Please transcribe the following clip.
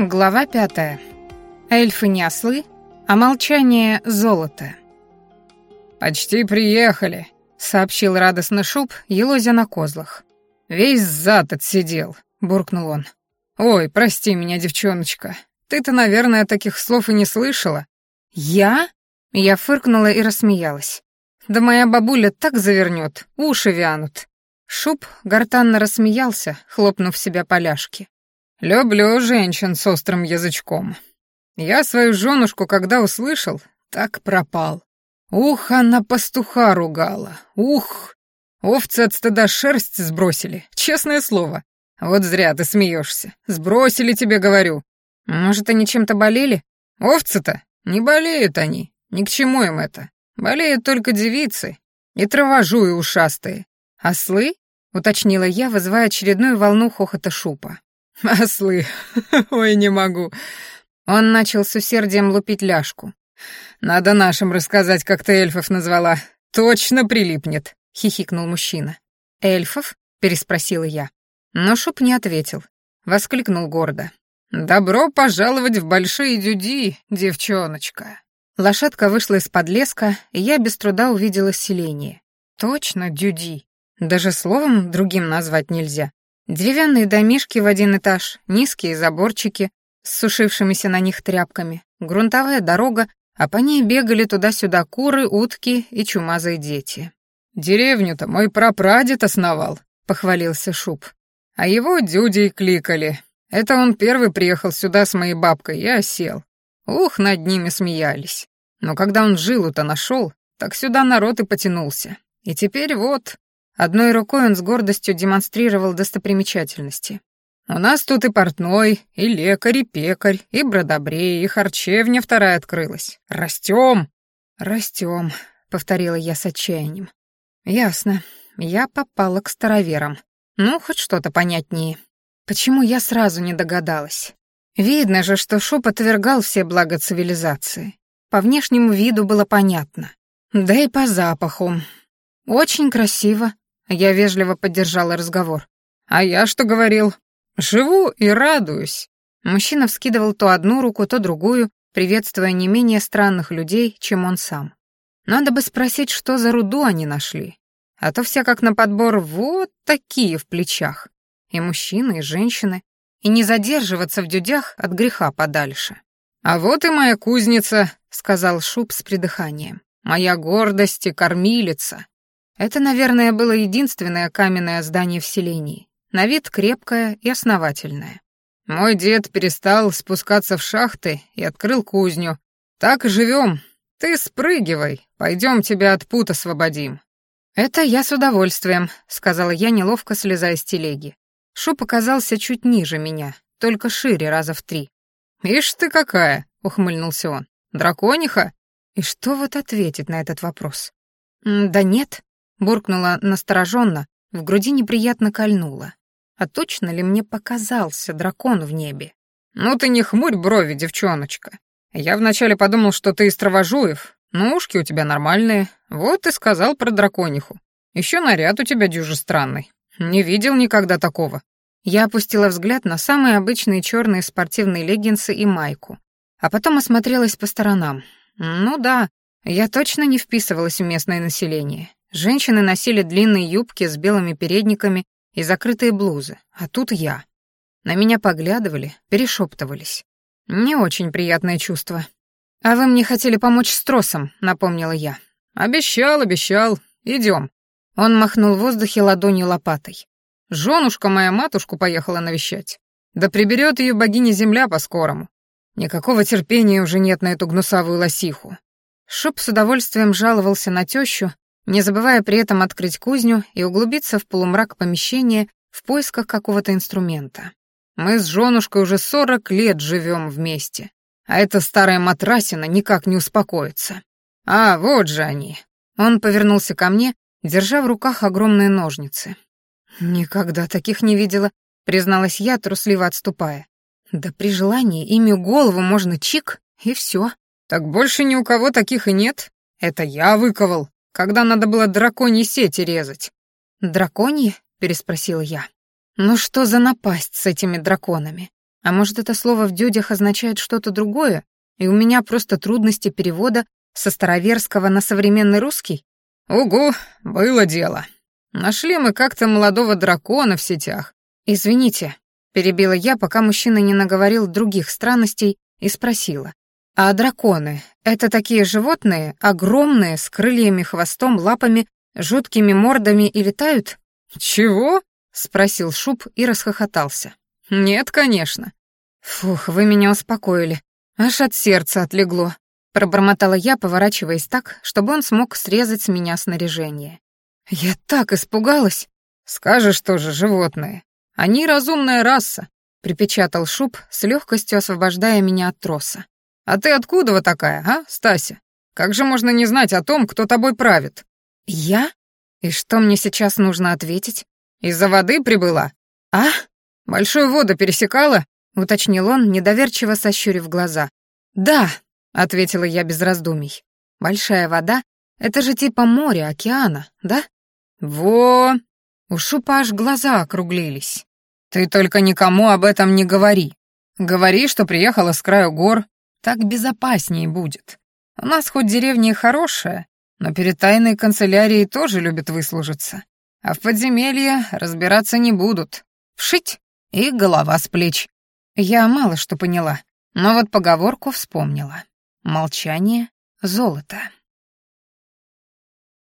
Глава пятая. Эльфы не ослы, а молчание — золото. «Почти приехали», — сообщил радостно Шуб, елозя на козлах. «Весь зад отсидел», — буркнул он. «Ой, прости меня, девчоночка. Ты-то, наверное, таких слов и не слышала». «Я?» — я фыркнула и рассмеялась. «Да моя бабуля так завернет, уши вянут». Шуб гортанно рассмеялся, хлопнув себя поляшки. «Люблю женщин с острым язычком. Я свою женушку, когда услышал, так пропал. Ух, она пастуха ругала, ух! Овцы от стыда шерсть сбросили, честное слово. Вот зря ты смеешься. Сбросили тебе, говорю. Может, они чем-то болели? Овцы-то? Не болеют они. Ни к чему им это. Болеют только девицы. И травожуи ушастые. Ослы? Уточнила я, вызывая очередную волну хохота шупа. «Ослы! Ой, не могу!» Он начал с усердием лупить ляжку. «Надо нашим рассказать, как ты эльфов назвала. Точно прилипнет!» — хихикнул мужчина. «Эльфов?» — переспросила я. Но Шуп не ответил. Воскликнул гордо. «Добро пожаловать в большие дюди, девчоночка!» Лошадка вышла из-под леска, и я без труда увидела селение. Точно, дюди. Даже словом другим назвать нельзя. Деревянные домишки в один этаж, низкие заборчики с сушившимися на них тряпками, грунтовая дорога, а по ней бегали туда-сюда куры, утки и чумазые дети. «Деревню-то мой прапрадед основал», — похвалился Шуб. «А его дюдей кликали. Это он первый приехал сюда с моей бабкой и осел. Ух, над ними смеялись. Но когда он жилу-то нашел, так сюда народ и потянулся. И теперь вот, Одной рукой он с гордостью демонстрировал достопримечательности. «У нас тут и портной, и лекарь, и пекарь, и бродобрей, и харчевня вторая открылась. Растем!» «Растем», — повторила я с отчаянием. «Ясно. Я попала к староверам. Ну, хоть что-то понятнее. Почему я сразу не догадалась? Видно же, что Шоп отвергал все блага цивилизации. По внешнему виду было понятно. Да и по запаху. Очень красиво, я вежливо поддержала разговор. «А я что говорил? Живу и радуюсь». Мужчина вскидывал то одну руку, то другую, приветствуя не менее странных людей, чем он сам. Надо бы спросить, что за руду они нашли. А то все как на подбор вот такие в плечах. И мужчины, и женщины. И не задерживаться в дюдях от греха подальше. «А вот и моя кузница», — сказал Шуб с придыханием. «Моя гордость и кормилица. Это, наверное, было единственное каменное здание в селении, на вид крепкое и основательное. Мой дед перестал спускаться в шахты и открыл кузню. Так и живем. Ты спрыгивай, пойдем тебя от пут освободим. Это я с удовольствием, сказала я, неловко слезая с телеги. Шу показался чуть ниже меня, только шире раза в три. «Ишь ты какая!» — ухмыльнулся он. «Дракониха?» И что вот ответить на этот вопрос? «Да нет», Буркнула настороженно, в груди неприятно кольнула. А точно ли мне показался дракон в небе? «Ну ты не хмурь брови, девчоночка. Я вначале подумал, что ты из Травожуев, но ушки у тебя нормальные. Вот и сказал про дракониху. Еще наряд у тебя дюже странный. Не видел никогда такого». Я опустила взгляд на самые обычные черные спортивные леггинсы и майку, а потом осмотрелась по сторонам. Ну да, я точно не вписывалась в местное население. Женщины носили длинные юбки с белыми передниками и закрытые блузы, а тут я. На меня поглядывали, перешептывались. Не очень приятное чувство. «А вы мне хотели помочь с тросом», — напомнила я. «Обещал, обещал. Идем. Он махнул в воздухе ладонью лопатой. Женушка моя матушку поехала навещать. Да приберет ее богиня земля по-скорому. Никакого терпения уже нет на эту гнусавую лосиху. Шоп с удовольствием жаловался на тещу, не забывая при этом открыть кузню и углубиться в полумрак помещения в поисках какого-то инструмента. Мы с женушкой уже сорок лет живем вместе, а эта старая матрасина никак не успокоится. А, вот же они. Он повернулся ко мне, держа в руках огромные ножницы. «Никогда таких не видела», — призналась я, трусливо отступая. «Да при желании ими голову можно чик, и все». «Так больше ни у кого таких и нет. Это я выковал», когда надо было драконьи сети резать». «Драконьи?» — переспросила я. «Ну что за напасть с этими драконами? А может, это слово в дюдях означает что-то другое, и у меня просто трудности перевода со староверского на современный русский? Угу, было дело. Нашли мы как-то молодого дракона в сетях. Извините, перебила я, пока мужчина не наговорил других странностей и спросила. А драконы — это такие животные, огромные, с крыльями, хвостом, лапами, жуткими мордами и летают? Чего? спросил Шуб и расхохотался. Нет, конечно. Фух, вы меня успокоили. Аж от сердца отлегло. Пробормотала я, поворачиваясь так, чтобы он смог срезать с меня снаряжение. Я так испугалась. Скажешь тоже, животные. Они разумная раса, припечатал Шуб с легкостью освобождая меня от троса. А ты откуда вот такая, а, Стася? Как же можно не знать о том, кто тобой правит? Я? И что мне сейчас нужно ответить? Из-за воды прибыла? А? Большую воду пересекала? уточнил он, недоверчиво сощурив глаза. Да, ответила я без раздумий. Большая вода — это же типа моря, океана, да? Во! У Шупа аж глаза округлились. Ты только никому об этом не говори. Говори, что приехала с краю гор, так безопаснее будет. У нас хоть деревня и хорошая, но перед тайной канцелярией тоже любят выслужиться. А в подземелье разбираться не будут. Вшить и голова с плеч. Я мало что поняла, но вот поговорку вспомнила. Молчание — золото.